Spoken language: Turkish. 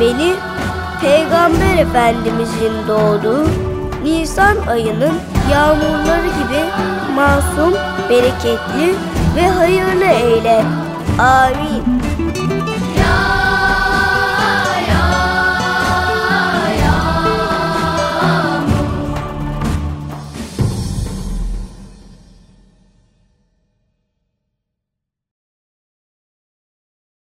Beni Peygamber Efendimizin doğduğu Nisan ayının yağmurları gibi masum, bereketli ve hayırlı eyle. Amin.